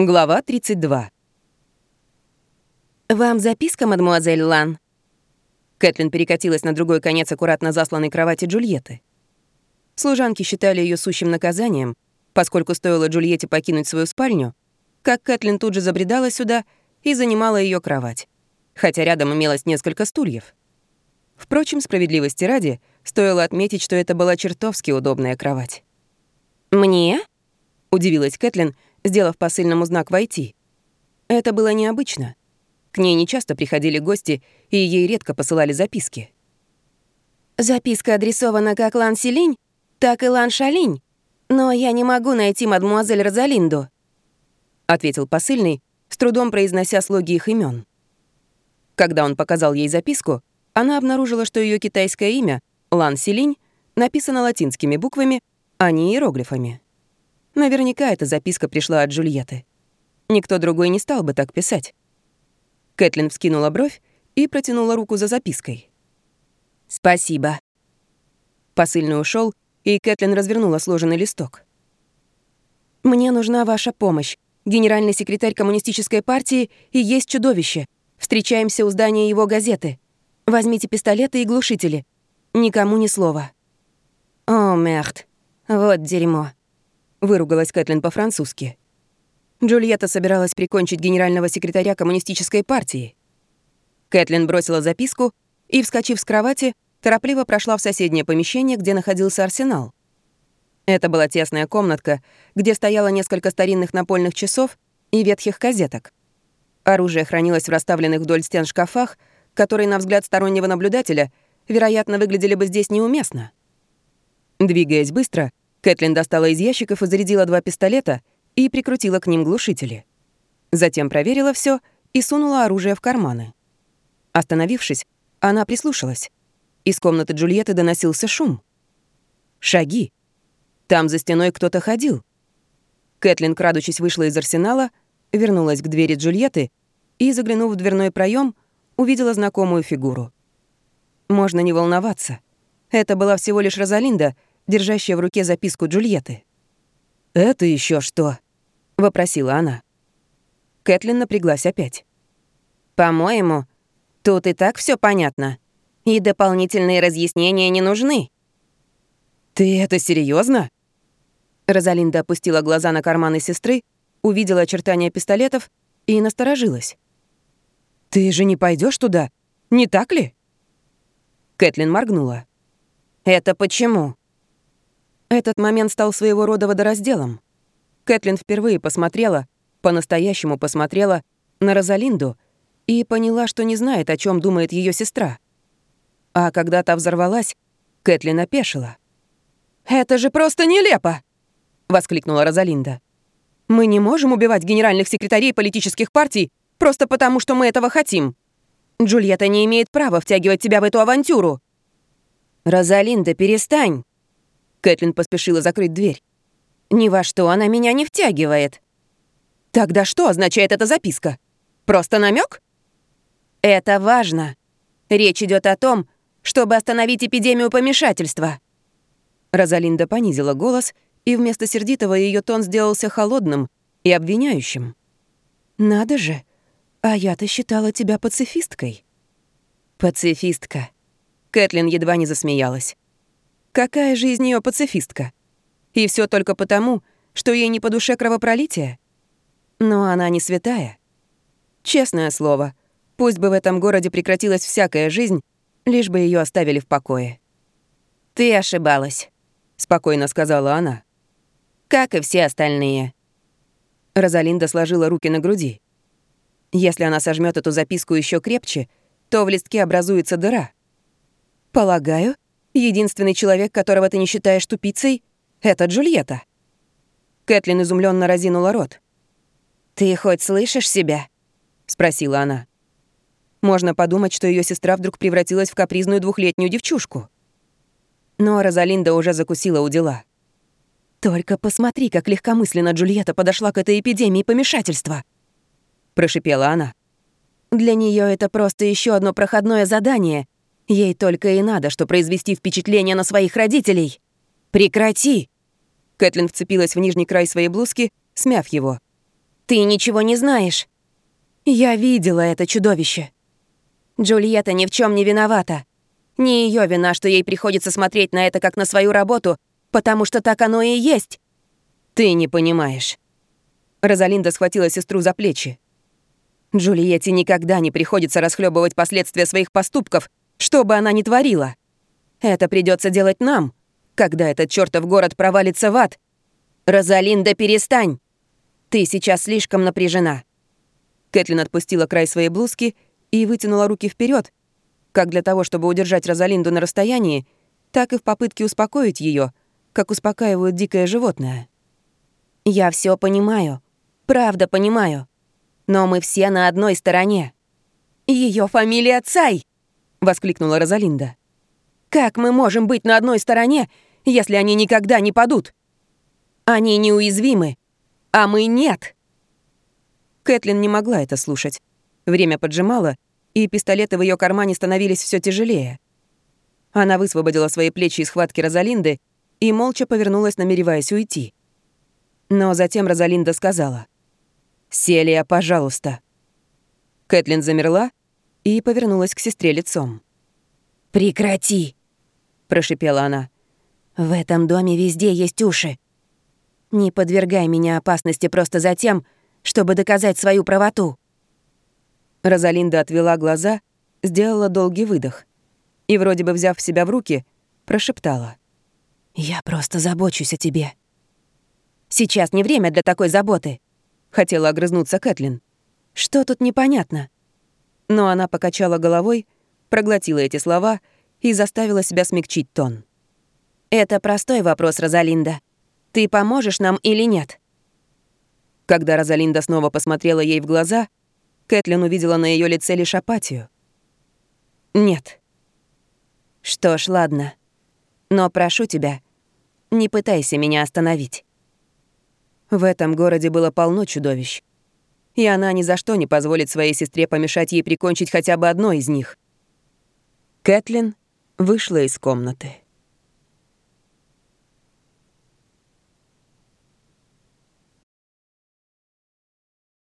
Глава 32. «Вам записка, мадемуазель Лан?» Кэтлин перекатилась на другой конец аккуратно засланной кровати Джульетты. Служанки считали ее сущим наказанием, поскольку стоило Джульетте покинуть свою спальню, как Кэтлин тут же забредала сюда и занимала ее кровать, хотя рядом имелось несколько стульев. Впрочем, справедливости ради, стоило отметить, что это была чертовски удобная кровать. «Мне?» — удивилась Кэтлин — сделав посыльному знак «Войти». Это было необычно. К ней нечасто приходили гости, и ей редко посылали записки. «Записка адресована как Лан Селинь, так и Лан Шалинь, но я не могу найти мадмуазель Розалинду», — ответил посыльный, с трудом произнося слоги их имен. Когда он показал ей записку, она обнаружила, что ее китайское имя, Лан Селинь, написано латинскими буквами, а не иероглифами. Наверняка эта записка пришла от Джульетты. Никто другой не стал бы так писать. Кэтлин вскинула бровь и протянула руку за запиской. «Спасибо». Посыльный ушел, и Кэтлин развернула сложенный листок. «Мне нужна ваша помощь. Генеральный секретарь коммунистической партии и есть чудовище. Встречаемся у здания его газеты. Возьмите пистолеты и глушители. Никому ни слова». «О, мерт. Вот дерьмо. Выругалась Кэтлин по-французски. Джульетта собиралась прикончить генерального секретаря коммунистической партии. Кэтлин бросила записку и, вскочив с кровати, торопливо прошла в соседнее помещение, где находился арсенал. Это была тесная комнатка, где стояло несколько старинных напольных часов и ветхих газеток. Оружие хранилось в расставленных вдоль стен шкафах, которые, на взгляд стороннего наблюдателя, вероятно, выглядели бы здесь неуместно. Двигаясь быстро, Кэтлин достала из ящиков и зарядила два пистолета и прикрутила к ним глушители. Затем проверила все и сунула оружие в карманы. Остановившись, она прислушалась. Из комнаты Джульетты доносился шум. Шаги. Там за стеной кто-то ходил. Кэтлин, крадучись, вышла из арсенала, вернулась к двери Джульетты и, заглянув в дверной проем, увидела знакомую фигуру. Можно не волноваться. Это была всего лишь Розалинда — держащая в руке записку Джульетты. «Это еще что?» — вопросила она. Кэтлин напряглась опять. «По-моему, тут и так все понятно, и дополнительные разъяснения не нужны». «Ты это серьезно? Розалинда опустила глаза на карманы сестры, увидела очертания пистолетов и насторожилась. «Ты же не пойдешь туда, не так ли?» Кэтлин моргнула. «Это почему?» Этот момент стал своего рода водоразделом. Кэтлин впервые посмотрела, по-настоящему посмотрела на Розалинду и поняла, что не знает, о чем думает ее сестра. А когда та взорвалась, Кэтлин опешила. «Это же просто нелепо!» — воскликнула Розалинда. «Мы не можем убивать генеральных секретарей политических партий просто потому, что мы этого хотим. Джульетта не имеет права втягивать тебя в эту авантюру». «Розалинда, перестань!» Кэтлин поспешила закрыть дверь. «Ни во что она меня не втягивает». «Тогда что означает эта записка? Просто намек? «Это важно. Речь идет о том, чтобы остановить эпидемию помешательства». Розалинда понизила голос, и вместо сердитого ее тон сделался холодным и обвиняющим. «Надо же, а я-то считала тебя пацифисткой». «Пацифистка». Кэтлин едва не засмеялась. Какая из нее пацифистка? И все только потому, что ей не по душе кровопролитие? Но она не святая. Честное слово, пусть бы в этом городе прекратилась всякая жизнь, лишь бы ее оставили в покое. «Ты ошибалась», — спокойно сказала она. «Как и все остальные». Розалинда сложила руки на груди. Если она сожмет эту записку еще крепче, то в листке образуется дыра. Полагаю, Единственный человек, которого ты не считаешь тупицей, — это Джульетта». Кэтлин изумленно разинула рот. «Ты хоть слышишь себя?» — спросила она. Можно подумать, что ее сестра вдруг превратилась в капризную двухлетнюю девчушку. Но Розалинда уже закусила у дела. «Только посмотри, как легкомысленно Джульетта подошла к этой эпидемии помешательства!» — прошипела она. «Для нее это просто еще одно проходное задание, Ей только и надо, что произвести впечатление на своих родителей. Прекрати!» Кэтлин вцепилась в нижний край своей блузки, смяв его. Ты ничего не знаешь. Я видела это чудовище. Джульетта ни в чем не виновата. Не ее вина, что ей приходится смотреть на это как на свою работу, потому что так оно и есть. Ты не понимаешь. Розалинда схватила сестру за плечи. Джульетте никогда не приходится расхлебывать последствия своих поступков, что бы она ни творила. Это придется делать нам, когда этот чертов город провалится в ад. Розалинда, перестань! Ты сейчас слишком напряжена. Кэтлин отпустила край своей блузки и вытянула руки вперед, как для того, чтобы удержать Розалинду на расстоянии, так и в попытке успокоить ее, как успокаивают дикое животное. «Я все понимаю. Правда понимаю. Но мы все на одной стороне. Ее фамилия Цай!» — воскликнула Розалинда. «Как мы можем быть на одной стороне, если они никогда не падут? Они неуязвимы, а мы нет!» Кэтлин не могла это слушать. Время поджимало, и пистолеты в ее кармане становились все тяжелее. Она высвободила свои плечи из хватки Розалинды и молча повернулась, намереваясь уйти. Но затем Розалинда сказала — «Селия, пожалуйста». Кэтлин замерла и повернулась к сестре лицом. «Прекрати!» — прошипела она. «В этом доме везде есть уши. Не подвергай меня опасности просто за тем, чтобы доказать свою правоту». Розалинда отвела глаза, сделала долгий выдох и, вроде бы взяв себя в руки, прошептала. «Я просто забочусь о тебе. Сейчас не время для такой заботы. Хотела огрызнуться Кэтлин. Что тут непонятно? Но она покачала головой, проглотила эти слова и заставила себя смягчить тон. «Это простой вопрос, Розалинда. Ты поможешь нам или нет?» Когда Розалинда снова посмотрела ей в глаза, Кэтлин увидела на ее лице лишь апатию. «Нет». «Что ж, ладно. Но прошу тебя, не пытайся меня остановить». В этом городе было полно чудовищ. И она ни за что не позволит своей сестре помешать ей прикончить хотя бы одно из них. Кэтлин вышла из комнаты.